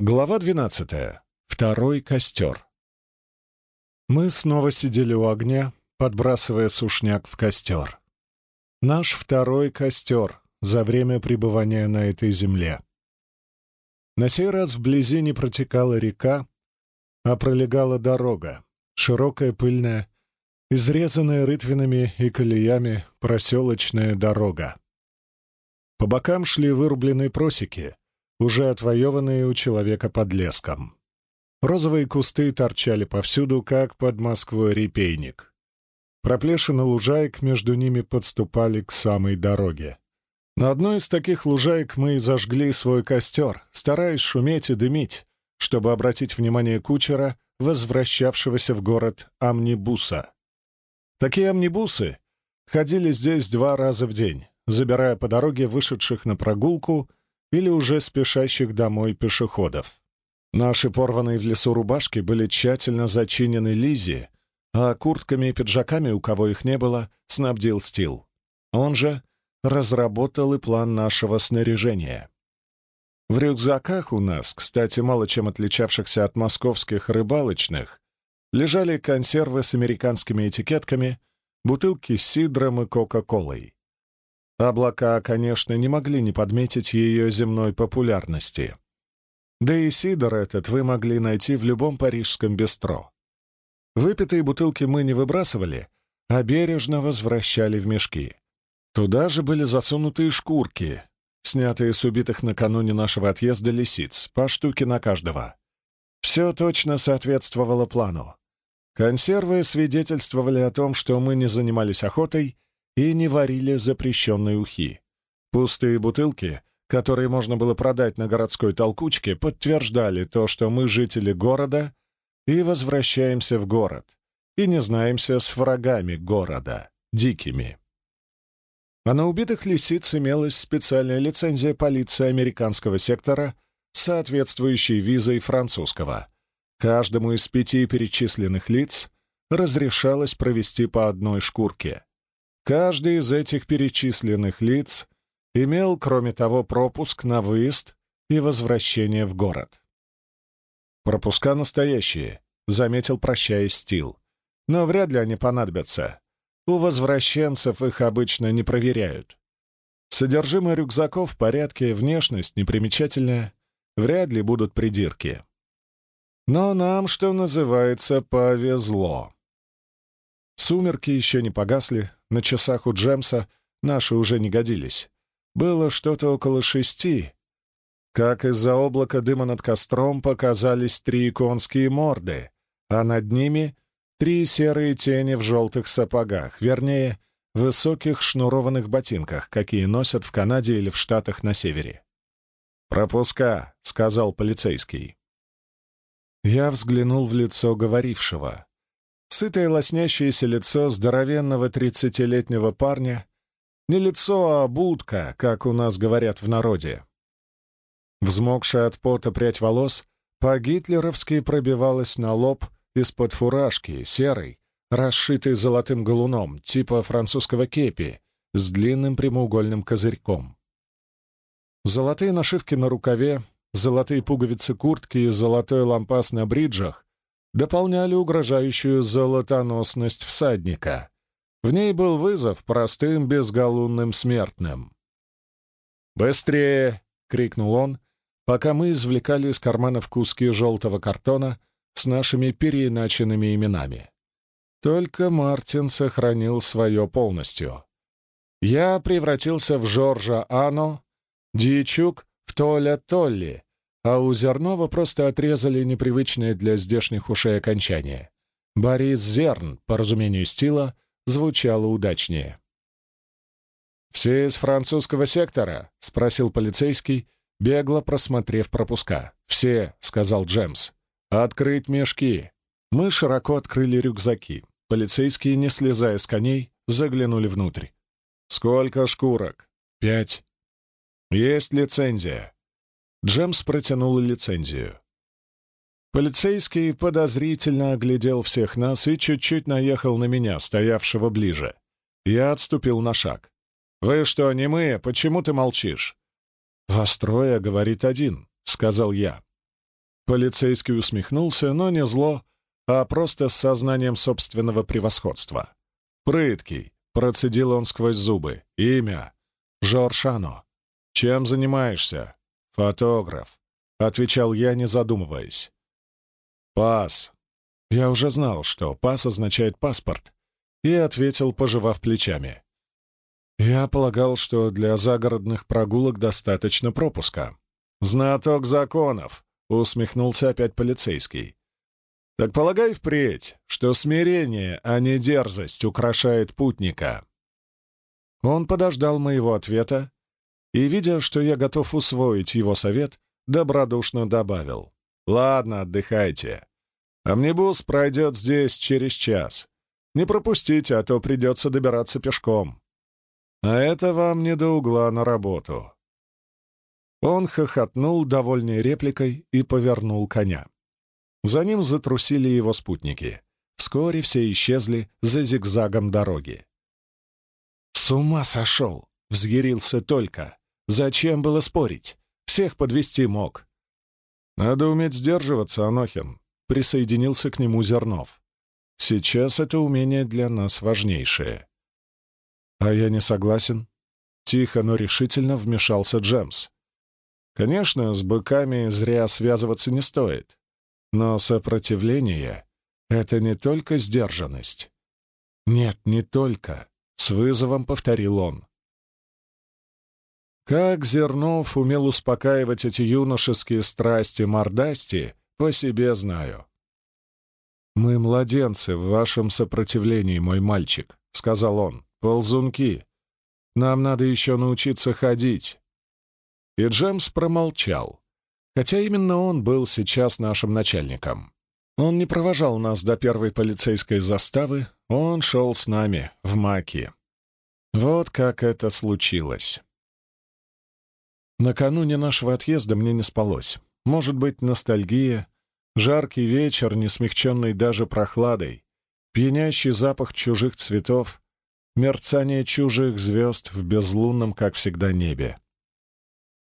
Глава двенадцатая. Второй костер. Мы снова сидели у огня, подбрасывая сушняк в костер. Наш второй костер за время пребывания на этой земле. На сей раз вблизи не протекала река, а пролегала дорога, широкая, пыльная, изрезанная рытвинами и колеями проселочная дорога. По бокам шли вырубленные просеки, уже отвоеванные у человека под леском. Розовые кусты торчали повсюду, как под Москвой репейник. Проплешины лужаек между ними подступали к самой дороге. На одной из таких лужаек мы и зажгли свой костер, стараясь шуметь и дымить, чтобы обратить внимание кучера, возвращавшегося в город амнибуса. Такие амнибусы ходили здесь два раза в день, забирая по дороге вышедших на прогулку или уже спешащих домой пешеходов. Наши порванные в лесу рубашки были тщательно зачинены Лизи, а куртками и пиджаками, у кого их не было, снабдил Стил. Он же разработал и план нашего снаряжения. В рюкзаках у нас, кстати, мало чем отличавшихся от московских рыбалочных, лежали консервы с американскими этикетками, бутылки с сидром и кока-колой. Облака, конечно, не могли не подметить ее земной популярности. Да и сидор этот вы могли найти в любом парижском бистро. Выпитые бутылки мы не выбрасывали, а бережно возвращали в мешки. Туда же были засунутые шкурки, снятые с убитых накануне нашего отъезда лисиц, по штуке на каждого. Все точно соответствовало плану. Консервы свидетельствовали о том, что мы не занимались охотой и не варили запрещенные ухи. Пустые бутылки, которые можно было продать на городской толкучке, подтверждали то, что мы жители города и возвращаемся в город, и не знаемся с врагами города, дикими. А на убитых лисиц имелась специальная лицензия полиции американского сектора, соответствующей визой французского. Каждому из пяти перечисленных лиц разрешалось провести по одной шкурке. Каждый из этих перечисленных лиц имел, кроме того, пропуск на выезд и возвращение в город. «Пропуска настоящие», — заметил, прощаясь Стил. «Но вряд ли они понадобятся. У возвращенцев их обычно не проверяют. Содержимое рюкзаков в порядке, внешность непримечательная, вряд ли будут придирки. Но нам, что называется, повезло. Сумерки еще не погасли, на часах у Джемса наши уже не годились. Было что-то около шести, как из-за облака дыма над костром показались три конские морды, а над ними три серые тени в желтых сапогах, вернее, высоких шнурованных ботинках, какие носят в Канаде или в Штатах на севере. «Пропуска», — сказал полицейский. Я взглянул в лицо говорившего. Сытое лоснящееся лицо здоровенного тридцатилетнего парня. Не лицо, а будка, как у нас говорят в народе. Взмокшая от пота прядь волос по-гитлеровски пробивалась на лоб из-под фуражки, серой, расшитой золотым галуном, типа французского кепи, с длинным прямоугольным козырьком. Золотые нашивки на рукаве, золотые пуговицы куртки и золотой лампас на бриджах дополняли угрожающую золотоносность всадника. В ней был вызов простым безгалунным смертным. «Быстрее!» — крикнул он, пока мы извлекали из карманов куски желтого картона с нашими переиначенными именами. Только Мартин сохранил свое полностью. Я превратился в Жоржа Ано, Дьячук — в Толя Толли, а у Зернова просто отрезали непривычное для здешних ушей окончание. Борис Зерн, по разумению стила, звучало удачнее. «Все из французского сектора?» — спросил полицейский, бегло просмотрев пропуска. «Все», — сказал Джемс. «Открыть мешки». Мы широко открыли рюкзаки. Полицейские, не слезая с коней, заглянули внутрь. «Сколько шкурок?» «Пять». «Есть лицензия?» Джемс протянул лицензию. Полицейский подозрительно оглядел всех нас и чуть-чуть наехал на меня, стоявшего ближе. Я отступил на шаг. «Вы что, не мы? Почему ты молчишь?» «Вас трое, — говорит один», — сказал я. Полицейский усмехнулся, но не зло, а просто с сознанием собственного превосходства. «Прыткий», — процедил он сквозь зубы. «Имя?» «Жоршано». «Чем занимаешься?» «Фотограф», — отвечал я, не задумываясь. «Пас». Я уже знал, что «пас» означает «паспорт», и ответил, пожевав плечами. Я полагал, что для загородных прогулок достаточно пропуска. «Знаток законов», — усмехнулся опять полицейский. «Так полагай впредь, что смирение, а не дерзость украшает путника». Он подождал моего ответа и, видя, что я готов усвоить его совет, добродушно добавил. «Ладно, отдыхайте. Амнибус пройдет здесь через час. Не пропустите, а то придется добираться пешком. А это вам не до угла на работу». Он хохотнул довольной репликой и повернул коня. За ним затрусили его спутники. Вскоре все исчезли за зигзагом дороги. «С ума сошел!» — взъярился только. «Зачем было спорить? Всех подвести мог». «Надо уметь сдерживаться, Анохин», — присоединился к нему Зернов. «Сейчас это умение для нас важнейшее». «А я не согласен». Тихо, но решительно вмешался Джемс. «Конечно, с быками зря связываться не стоит. Но сопротивление — это не только сдержанность. Нет, не только. С вызовом повторил он. Как Зернов умел успокаивать эти юношеские страсти-мордасти, по себе знаю. «Мы младенцы в вашем сопротивлении, мой мальчик», — сказал он ползунки. Нам надо еще научиться ходить». И Джемс промолчал, хотя именно он был сейчас нашим начальником. Он не провожал нас до первой полицейской заставы, он шел с нами в Маки. Вот как это случилось. Накануне нашего отъезда мне не спалось. Может быть, ностальгия, жаркий вечер, не смягченный даже прохладой, пьянящий запах чужих цветов, мерцание чужих звезд в безлунном, как всегда, небе.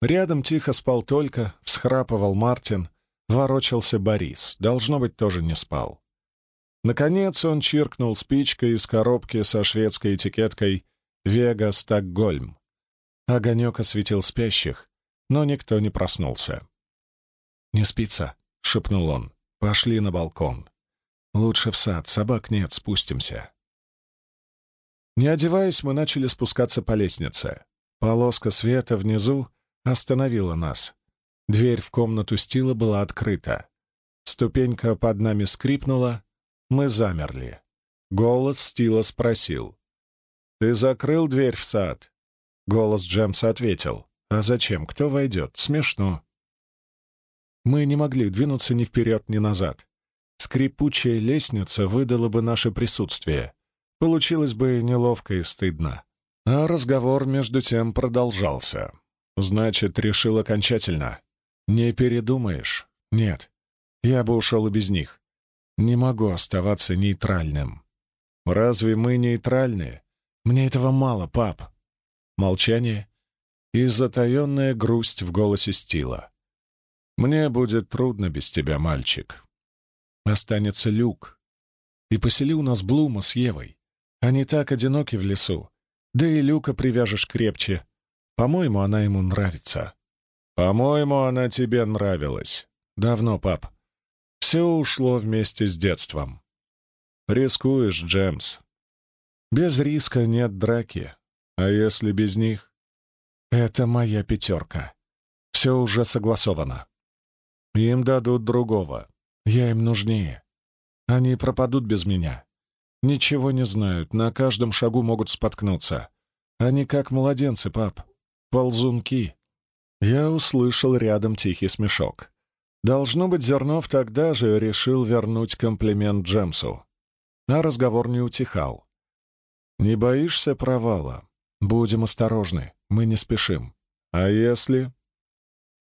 Рядом тихо спал только, всхрапывал Мартин, ворочался Борис, должно быть, тоже не спал. Наконец он чиркнул спичкой из коробки со шведской этикеткой «Вега Стокгольм». Огонек осветил спящих, но никто не проснулся. «Не спится», — шепнул он. «Пошли на балкон. Лучше в сад, собак нет, спустимся». Не одеваясь, мы начали спускаться по лестнице. Полоска света внизу остановила нас. Дверь в комнату Стила была открыта. Ступенька под нами скрипнула. Мы замерли. Голос Стила спросил. «Ты закрыл дверь в сад?» Голос Джемса ответил. «А зачем? Кто войдет? Смешно». Мы не могли двинуться ни вперед, ни назад. Скрипучая лестница выдала бы наше присутствие. Получилось бы неловко и стыдно. А разговор между тем продолжался. Значит, решил окончательно. Не передумаешь? Нет. Я бы ушел и без них. Не могу оставаться нейтральным. Разве мы нейтральны? Мне этого мало, пап. Молчание и затаенная грусть в голосе Стила. Мне будет трудно без тебя, мальчик. Останется Люк. И посели у нас Блума с Евой. Они так одиноки в лесу. Да и Люка привяжешь крепче. По-моему, она ему нравится. По-моему, она тебе нравилась. Давно, пап. Все ушло вместе с детством. Рискуешь, Джемс. Без риска нет драки. А если без них? Это моя пятерка. Все уже согласовано. Им дадут другого. Я им нужнее. Они пропадут без меня. Ничего не знают, на каждом шагу могут споткнуться. Они как младенцы, пап. Ползунки. Я услышал рядом тихий смешок. Должно быть, Зернов тогда же решил вернуть комплимент Джемсу. А разговор не утихал. «Не боишься провала? Будем осторожны, мы не спешим. А если...»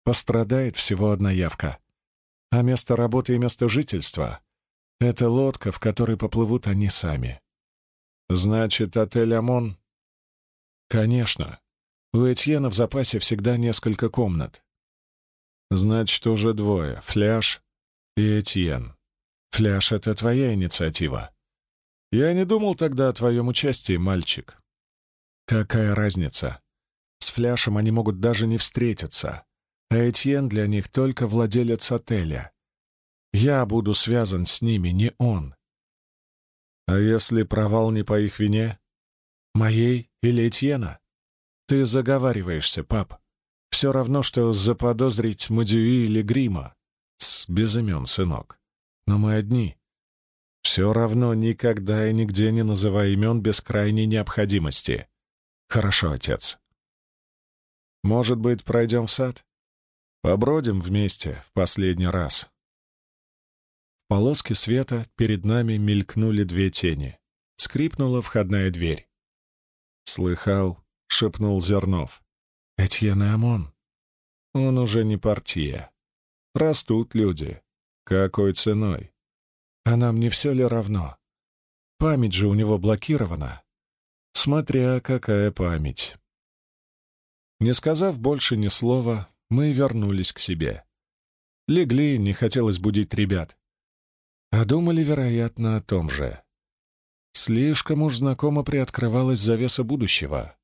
Пострадает всего одна явка. А место работы и место жительства это лодка, в которой поплывут они сами. Значит, отель «Амон»? Конечно. У Этьена в запасе всегда несколько комнат. Значит, уже двое — Фляж и Этьен. Фляж — это твоя инициатива. Я не думал тогда о твоем участии, мальчик. Какая разница? С Фляшем они могут даже не встретиться, а Этьен для них только владелец отеля. Я буду связан с ними, не он. А если провал не по их вине? Моей или Этьена? Ты заговариваешься, пап. Все равно, что заподозрить Мадюи или Грима. С без имен, сынок. Но мы одни. Все равно никогда и нигде не называй имен без крайней необходимости. Хорошо, отец. Может быть, пройдем в сад? Побродим вместе в последний раз. В полоске света перед нами мелькнули две тени. Скрипнула входная дверь. «Слыхал», — шепнул Зернов. «Этьен и Амон». «Он уже не партия. Растут люди. Какой ценой? А нам не все ли равно? Память же у него блокирована. Смотря какая память». Не сказав больше ни слова, мы вернулись к себе. Легли, не хотелось будить ребят. А думали, вероятно, о том же. Слишком уж знакомо приоткрывалась завеса будущего.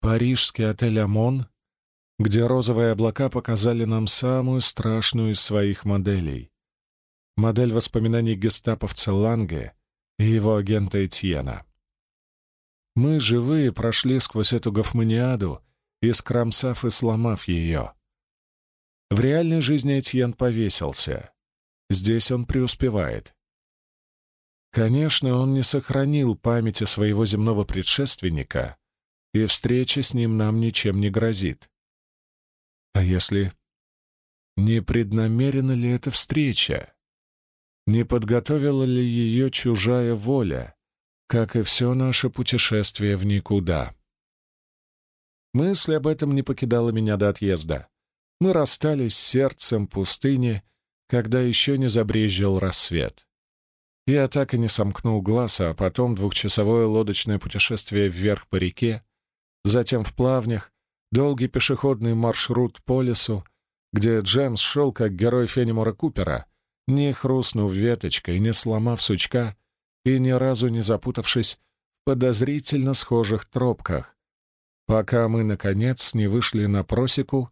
Парижский отель «Амон», где розовые облака показали нам самую страшную из своих моделей. Модель воспоминаний гестаповца Ланге и его агента Этьена. Мы, живые, прошли сквозь эту гофманиаду, искромсав и сломав ее. В реальной жизни Этьен повесился. Здесь он преуспевает. Конечно, он не сохранил памяти своего земного предшественника, и встреча с ним нам ничем не грозит. А если... Не преднамерена ли эта встреча? Не подготовила ли ее чужая воля, как и все наше путешествие в никуда? Мысль об этом не покидала меня до отъезда. Мы расстались сердцем пустыни, когда еще не забрезжил рассвет. Я так и не сомкнул глаз, а потом двухчасовое лодочное путешествие вверх по реке, затем в плавнях, долгий пешеходный маршрут по лесу, где Джемс шел как герой Фенимора Купера, не хрустнув веточкой, не сломав сучка и ни разу не запутавшись в подозрительно схожих тропках, пока мы, наконец, не вышли на просеку,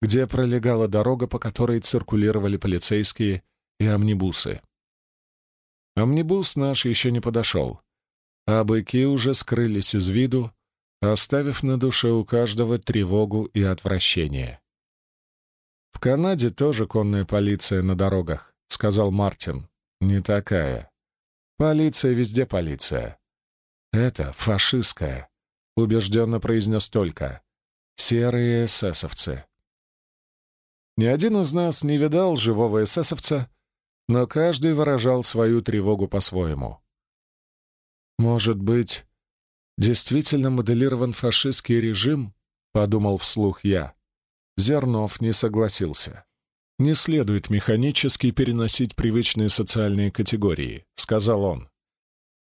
где пролегала дорога, по которой циркулировали полицейские и амнибусы. Амнибус наш еще не подошел, а быки уже скрылись из виду, оставив на душе у каждого тревогу и отвращение. «В Канаде тоже конная полиция на дорогах», — сказал Мартин. «Не такая. Полиция везде полиция. Это фашистская», — убежденно произнес только. «Серые эсэсовцы». Ни один из нас не видал живого эсэсовца, но каждый выражал свою тревогу по-своему. «Может быть, действительно моделирован фашистский режим?» — подумал вслух я. Зернов не согласился. «Не следует механически переносить привычные социальные категории», — сказал он.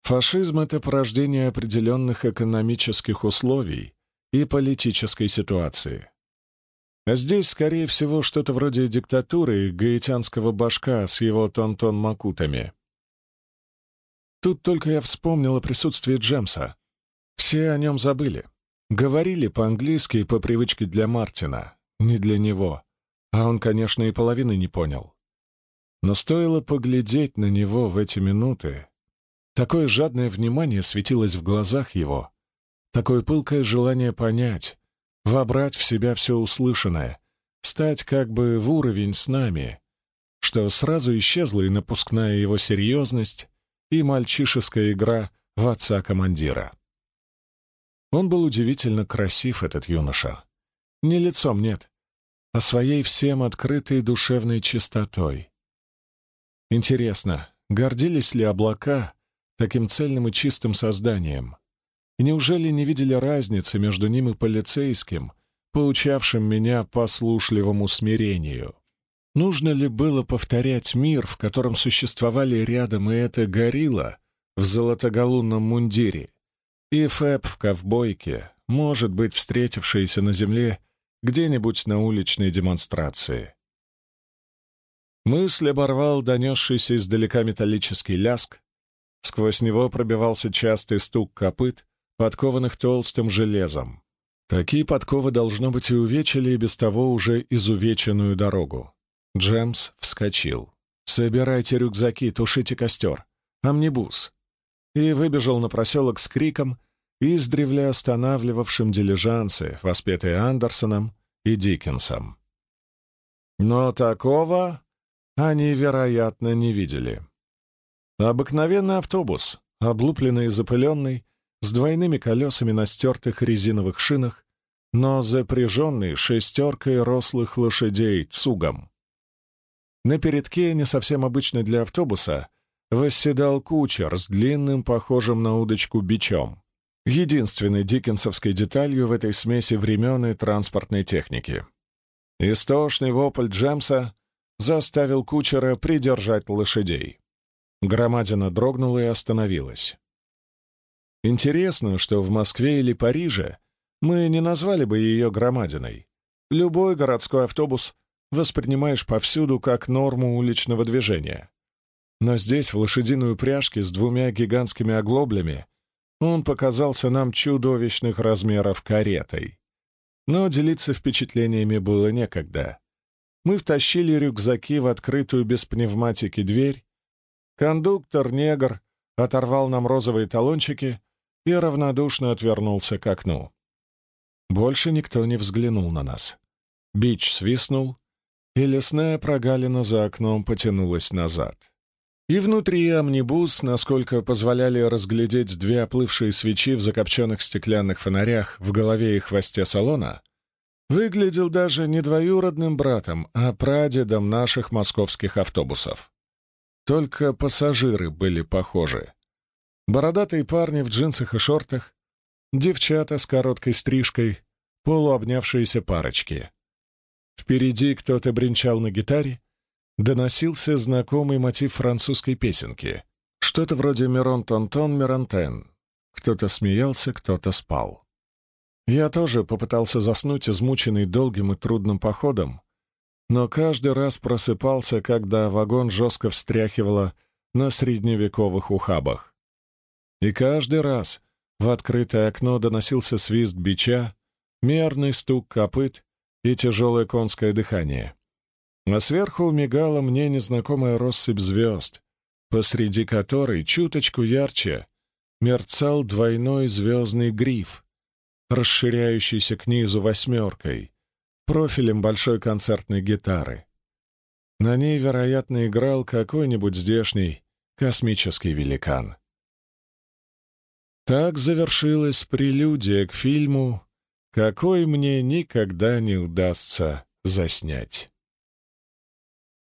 «Фашизм — это порождение определенных экономических условий и политической ситуации. А здесь, скорее всего, что-то вроде диктатуры гаитянского башка с его тон-тон-макутами. Тут только я вспомнил о присутствии Джемса. Все о нем забыли. Говорили по-английски по привычке для Мартина, не для него. А он, конечно, и половины не понял. Но стоило поглядеть на него в эти минуты. Такое жадное внимание светилось в глазах его, такое пылкое желание понять, вобрать в себя все услышанное, стать как бы в уровень с нами, что сразу исчезла и напускная его серьезность, и мальчишеская игра в отца-командира. Он был удивительно красив, этот юноша. Не лицом, нет, а своей всем открытой душевной чистотой. Интересно, гордились ли облака таким цельным и чистым созданием? И неужели не видели разницы между ним и полицейским, поучавшим меня послушливому смирению? Нужно ли было повторять мир, в котором существовали рядом и эта горилла в золотоголунном мундире, и Фэб в ковбойке, может быть, встретившиеся на земле где-нибудь на уличной демонстрации? Мысль оборвал донесшийся издалека металлический ляск. Сквозь него пробивался частый стук копыт, подкованных толстым железом. Такие подковы, должно быть, и увечили и без того уже изувеченную дорогу. Джемс вскочил. «Собирайте рюкзаки, тушите костер. Амнибус!» И выбежал на проселок с криком, издревле останавливавшим дилижансы, воспетые Андерсоном и Диккенсом. Но такого они, вероятно, не видели. Обыкновенный автобус, облупленный и запыленный, с двойными колесами на стертых резиновых шинах, но запряженный шестеркой рослых лошадей цугом. На передке, не совсем обычный для автобуса, восседал кучер с длинным, похожим на удочку, бичом. Единственной диккенсовской деталью в этой смеси времен и транспортной техники. Истошный вопль Джемса заставил кучера придержать лошадей. Громадина дрогнула и остановилась. Интересно, что в Москве или Париже мы не назвали бы ее громадиной. Любой городской автобус воспринимаешь повсюду как норму уличного движения. Но здесь, в лошадиной упряжке с двумя гигантскими оглоблями, он показался нам чудовищных размеров каретой. Но делиться впечатлениями было некогда. Мы втащили рюкзаки в открытую без пневматики дверь. Кондуктор-негр оторвал нам розовые талончики и равнодушно отвернулся к окну. Больше никто не взглянул на нас. Бич свистнул, и лесная прогалина за окном потянулась назад. И внутри амнибус, насколько позволяли разглядеть две оплывшие свечи в закопченных стеклянных фонарях в голове и хвосте салона, выглядел даже не двоюродным братом, а прадедом наших московских автобусов. Только пассажиры были похожи. Бородатые парни в джинсах и шортах, девчата с короткой стрижкой, полуобнявшиеся парочки. Впереди кто-то бренчал на гитаре, доносился знакомый мотив французской песенки. Что-то вроде «Мирон Тонтон Мирантен». Кто-то смеялся, кто-то спал. Я тоже попытался заснуть, измученный долгим и трудным походом, но каждый раз просыпался, когда вагон жестко встряхивало на средневековых ухабах. И каждый раз в открытое окно доносился свист бича, мерный стук копыт и тяжелое конское дыхание. А сверху мигала мне незнакомая россыпь звезд, посреди которой чуточку ярче мерцал двойной звездный гриф, расширяющийся к низу восьмеркой, профилем большой концертной гитары. На ней, вероятно, играл какой-нибудь здешний космический великан. Так завершилась прелюдия к фильму, какой мне никогда не удастся заснять.